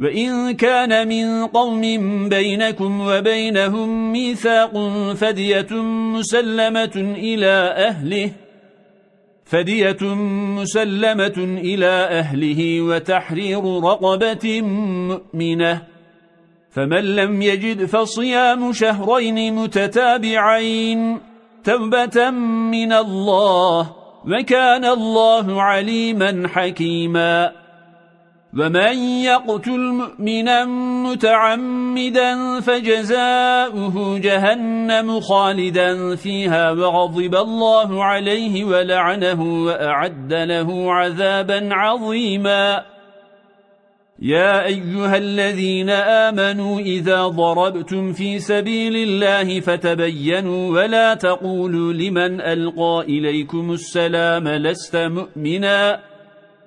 وإن كان من قوم بينكم وبينهم ميثاق فدية مسلمة إلى أهله فدية مسلمة إلى أهله وتحرير رقبة مؤمنة فمن لم يجد فصيام شهرين متتابعين توبة من الله وكان الله عليما حكيما ومن يقتل مؤمنا متعمدا فجزاؤه جهنم خالدا فيها وغضب الله عليه ولعنه وأعد له عذابا عظيما. يا أيها الذين آمنوا إذا ضربتم في سبيل الله فتبينوا ولا تقولوا لمن ألقى إليكم السلام لست مؤمناً